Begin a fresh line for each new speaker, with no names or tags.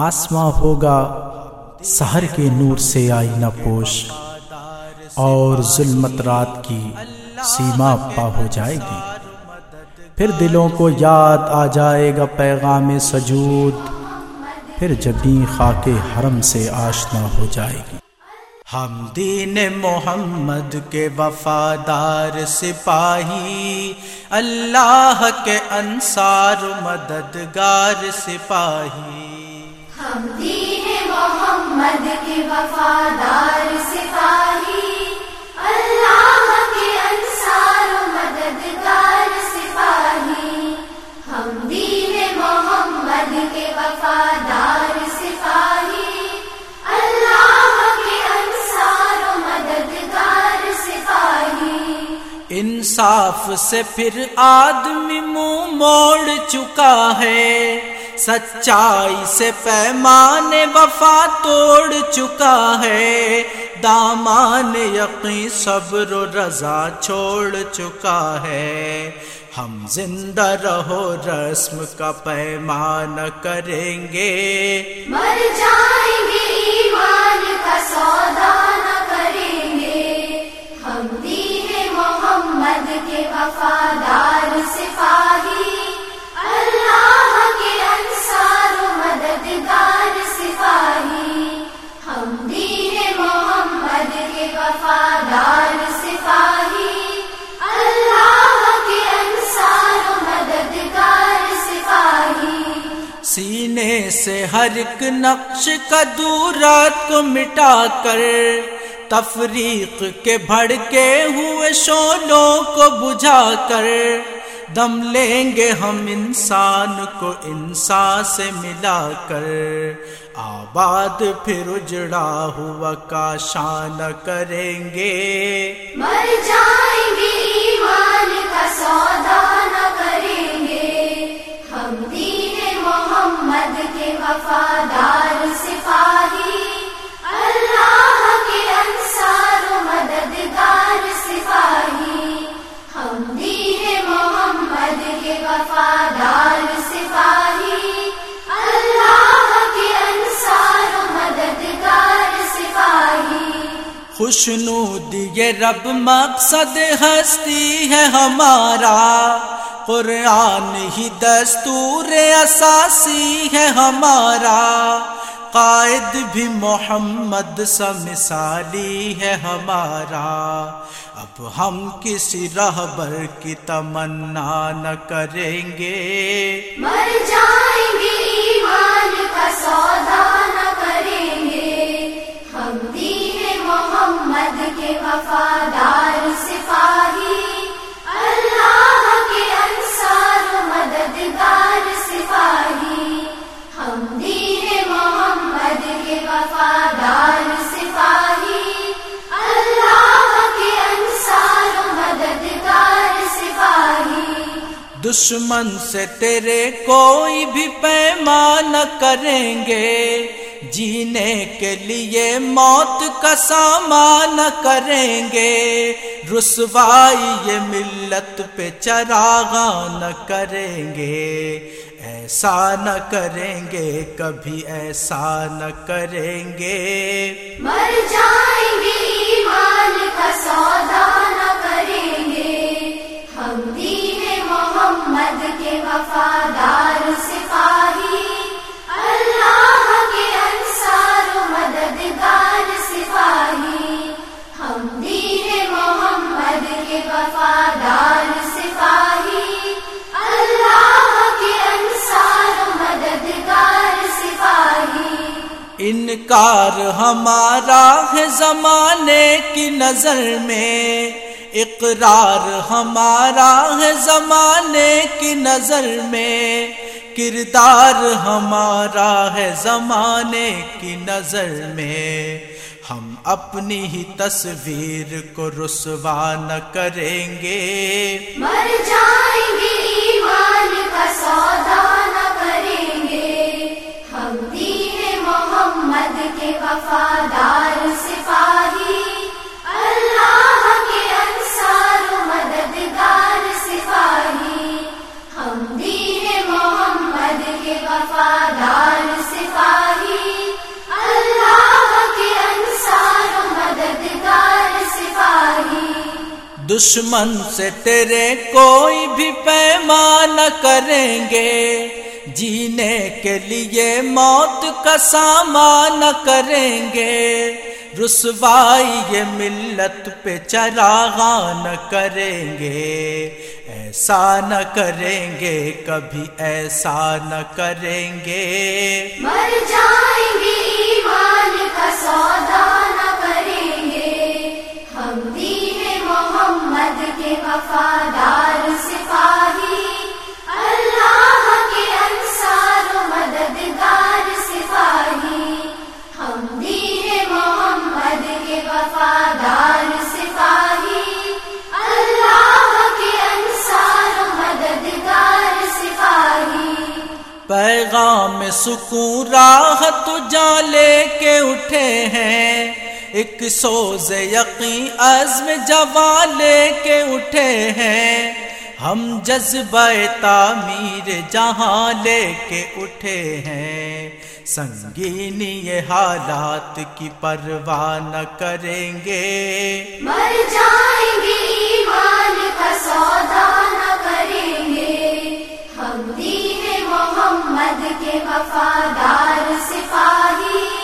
آسماں ہوگا، سحر کے نور سے آئی نہ پوش اور ظلمت رات کی سیما پا ہو جائے گی۔ پھر دلوں کو یاد آ جائے گا پیغام سجود۔ پھر جبیں خاک حرم سے آشنا ہو جائے گی۔ ہم دین محمد کے وفادار سپاہی، اللہ کے انصار مددگار سپاہی۔
ہم دین محمد کے وفادار سپاہی۔ اللہ کے انصار مددگار سپاہی۔ ہم دین محمد کے وفادار سپاہی۔ اللہ کے انصار مددگار سپاہی۔
انصاف سے پھر آدمی منہ موڑ چکا ہے۔ سچائی سے پیمان وفا توڑ چکا ہے۔ دامان یقین، صبر و رضا چھوڑ چکا ہے۔ ہم زندہ رہو، رسم کا پیمان کریں گے۔
مر جائیں گے، ایمان کا سودا نہ کریں گے۔ ہم دین محمد کے وفادار، سپاہی۔ مددگار سپاہی۔ ہم دین محمد کے وفادار سپاہی۔ اللہ کے انصار مددگار سپاہی۔
سینے سے ہر ایک نقش کا دورات کو مٹا کر تفریق کے بھڑکے ہوئے شولوں کو بجھا کر دم لیں گے ہم انسان کو انسان سے ملا کر۔ آباد پھر اجڑا ہوا کا شان کریں گے۔
مر جائیں گے ایمان کا سودا نہ کریں گے۔ ہم دین محمد کے وفادار
خوشنود یہ رب مقصد ہستی ہے ہمارا۔ قرآن ہی دستور اساسی ہے ہمارا۔ قائد بھی محمد سا مثالی ہے ہمارا۔ اب ہم کسی رہبر کی تمنا نہ کریں گے۔
مر جائیں گے ایمان کا سودا۔ محمد کے وفادار سپاہی، اللہ کے انصار مددگار سپاہی۔ ہم دین محمد کے وفادار سپاہی، اللہ کے انصار مددگار سپاہی۔
دشمن سے تیرے کوئی بھی پیمان کریں گے جینے کے لیے موت کا سامان کریں گے۔ رسوائی یہ ملت پہ چراغان کریں گے۔ ایسا نہ کریں گے، کبھی ایسا نہ کریں گے۔
مر جائیں گے۔
انکار ہمارا ہے زمانے کی نظر میں۔ اقرار ہمارا ہے زمانے کی نظر میں۔ کردار ہمارا ہے زمانے کی نظر میں۔ ہم اپنی ہی تصویر کو رسوا نہ کریں گے۔
مر جائیں سپاہی، اللہ کے انصار مددگار سپاہی۔ ہم محمد کے وفادار سپاہی، اللہ کے انصار مددگار سپاہی۔
دشمن سے تیرے کوئی بھی پیمان کریں گے جینے کے لیے موت کا سامان کریں گے۔ رسوائی یہ ملت پہ چراغان کریں گے۔ ایسا نہ کریں گے، کبھی ایسا نہ کریں گے۔
مر جائیں گے، ایمان کا سودا نہ کریں گے۔ ہم دین محمد کے وفادار
پیغام سکون راہ تو جا لے کے اٹھے ہیں۔ ایک سوز یقین عزم جوا لے کے اٹھے ہیں۔ ہم جذبہ تعمیر جہاں لے کے اٹھے ہیں۔ سنگینی یہ حالات کی پرواہ نہ کریں گے۔
مر جائیں گے ایمان کا سودا نہ کریں گے۔ ہم دین محمد کے وفادار سپاہی